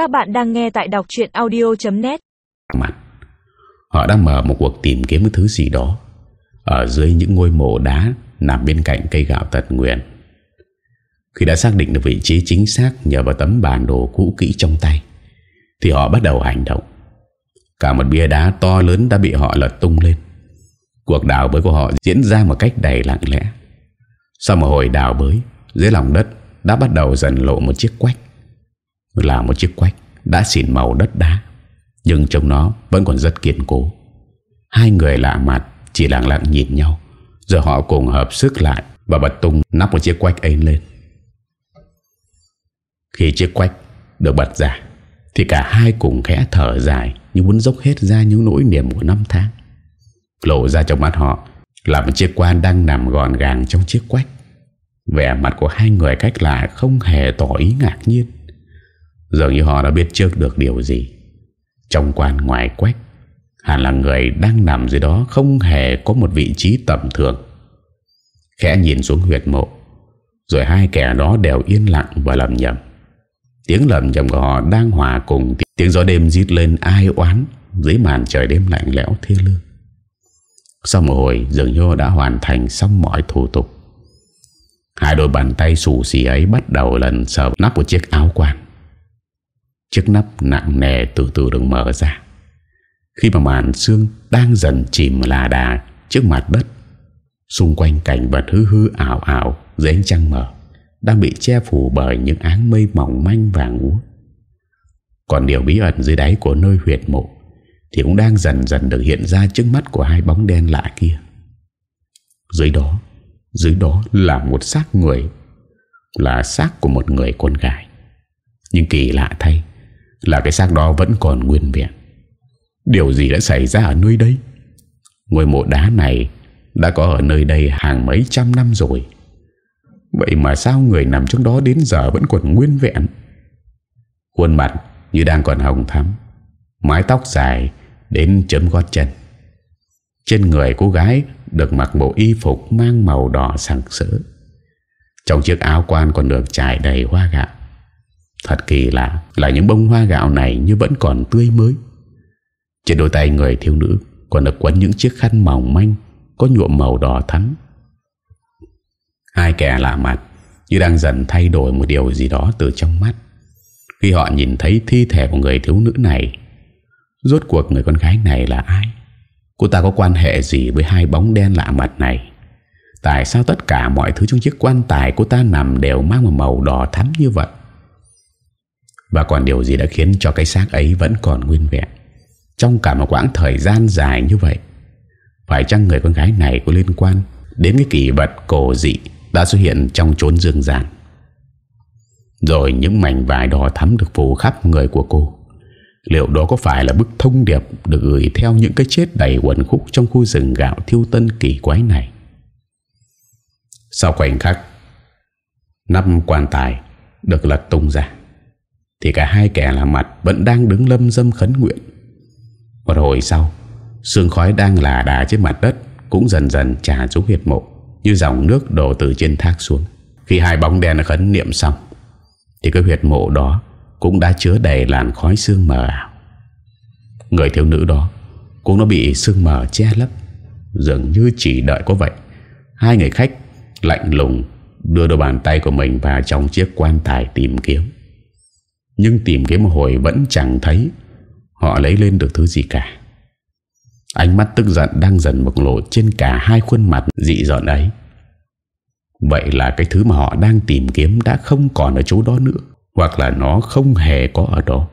Các bạn đang nghe tại đọc chuyện audio.net Mặt. Họ đang mở một cuộc tìm kiếm thứ gì đó Ở dưới những ngôi mộ đá Nằm bên cạnh cây gạo tật nguyện Khi đã xác định được vị trí chính xác Nhờ vào tấm bản đồ cũ kỹ trong tay, Thì họ bắt đầu hành động. Cả một bia đá to lớn đã bị họ lật tung lên. Cuộc đào bới của họ diễn ra một cách đầy lặng lẽ. Sau một hồi đào bới, Dưới lòng đất đã bắt đầu dần lộ một chiếc quách. Là một chiếc quách đã xỉn màu đất đá, Nhưng trong nó vẫn còn rất kiên cố. Hai người lạ mặt chỉ lặng lặng nhìn nhau, Rồi họ cùng hợp sức lại Và bật tung nắp một chiếc quách ấy lên. Khi chiếc quách được bật ra, Thì cả hai cùng khẽ thở dài Như muốn dốc hết ra những nỗi niềm của năm tháng. Lộ ra trong mắt họ Là một chiếc quan đang nằm gọn gàng trong chiếc quách. Vẻ mặt của hai người cách lạ Không hề tỏ ý ngạc nhiên. Dường như họ đã biết trước được điều gì. Trong quan ngoài quách, Hẳn là người đang nằm dưới đó Không hề có một vị trí tầm thường. Khẽ nhìn xuống huyệt mộ, Rồi hai kẻ đó đều yên lặng và lầm nhầm. Tiếng lầm nhầm của họ đang hòa cùng Tiếng gió đêm rít lên ai oán Dưới màn trời đêm lạnh lẽo thê lương. Sau một hồi, dường như đã hoàn thành xong mọi thủ tục. Hai đôi bàn tay xù xì ấy bắt đầu lần sờ nắp của chiếc áo quan. Chiếc nắp nặng nề từ từ được mở ra. Khi mà màn xương đang dần chìm là đà trước mặt đất, Xung quanh cảnh vật hư hư ảo ảo dưới ánh trăng mở Đang bị che phủ bởi những áng mây mỏng manh vàng úa Còn điều bí ẩn dưới đáy của nơi huyệt mộ Thì cũng đang dần dần được hiện ra trước mắt của hai bóng đen lạ kia. Dưới đó Dưới đó là một xác người, Là xác của một người con gái, Nhưng kỳ lạ thay là cái xác đó vẫn còn nguyên vẹn. Điều gì đã xảy ra ở nơi đây? Ngôi mộ đá này Đã có ở nơi đây hàng mấy trăm năm rồi. Vậy mà sao người nằm trong đó đến giờ vẫn còn nguyên vẹn? Khuôn mặt như đang còn hồng thắm, Mái tóc dài đến chấm gót chân. Trên người cô gái được mặc bộ y phục mang màu đỏ sẵn sỡ. Trong chiếc áo quan còn được trải đầy hoa gạo. Thật kỳ lạ là những bông hoa gạo này như vẫn còn tươi mới. Trên đôi tay người thiếu nữ còn được quấn những chiếc khăn mỏng manh, Có nhuộm màu đỏ thắm. Hai kẻ lạ mặt Như đang dần thay đổi một điều gì đó từ trong mắt. Khi họ nhìn thấy thi thể của người thiếu nữ này, Rốt cuộc người con gái này là ai? Cô ta có quan hệ gì với hai bóng đen lạ mặt này? Tại sao tất cả mọi thứ trong chiếc quan tài cô ta nằm đều mang một màu đỏ thắm như vậy? Và còn điều gì đã khiến cho cái xác ấy vẫn còn nguyên vẹn? Trong cả một quãng thời gian dài như vậy, Phải chăng người con gái này có liên quan Đến cái kỷ vật cổ dị Đã xuất hiện trong chốn dương gian? Rồi những mảnh vải đỏ thắm được phủ khắp người của cô, Liệu đó có phải là bức thông điệp Được gửi theo những cái chết đầy quần khúc Trong khu rừng gạo thiêu tân kỳ quái này? Sau khoảnh khắc Năm quan tài Được lật tung ra. Thì cả hai kẻ làm mặt Vẫn đang đứng lâm dâm khấn nguyện Một hồi sau Sương khói đang là đà trên mặt đất Cũng dần dần trà xuống huyệt mộ Như dòng nước đổ từ trên thác xuống Khi hai bóng đen khấn niệm xong Thì cái huyệt mộ đó cũng đã chứa đầy làn khói sương mờ ảo. Người thiếu nữ đó cũng nó bị sương mờ che lấp, dường như chỉ đợi có vậy. Hai người khách lạnh lùng đưa đôi bàn tay của mình vào trong chiếc quan tài tìm kiếm. Nhưng tìm kiếm hồi vẫn chẳng thấy họ lấy lên được thứ gì cả. Ánh mắt tức giận đang dần bộc lộ trên cả hai khuôn mặt dị dọn ấy. Vậy là cái thứ mà họ đang tìm kiếm đã không còn ở chỗ đó nữa. Hoặc là nó không hề có ở đó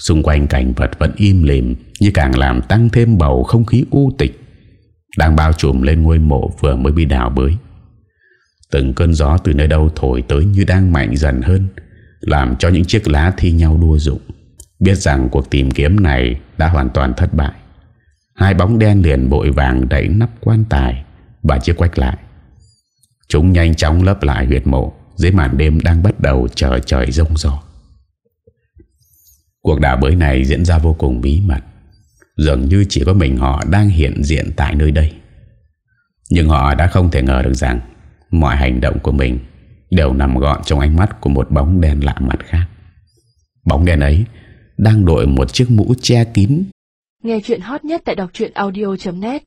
Xung quanh cảnh vật vẫn im lìm, Như càng làm tăng thêm bầu không khí u tịch Đang bao trùm lên ngôi mộ vừa mới bị đào bới Từng cơn gió từ nơi đâu thổi tới như đang mạnh dần hơn làm cho những chiếc lá thi nhau đua dụng Biết rằng cuộc tìm kiếm này đã hoàn toàn thất bại Hai bóng đen liền bội vàng đẩy nắp quan tài Và chiếc quách lại Chúng nhanh chóng lấp lại huyệt mộ dưới màn đêm đang bắt đầu chờ trời rông gió. Cuộc đảo bới này diễn ra vô cùng bí mật, dường như chỉ có mình họ đang hiện diện tại nơi đây. Nhưng họ đã không thể ngờ được rằng mọi hành động của mình đều nằm gọn trong ánh mắt của một bóng đèn lạ mặt khác. Bóng đèn ấy Đang đội một chiếc mũ che kín Nghe chuyện hot nhất tại đọc audio.net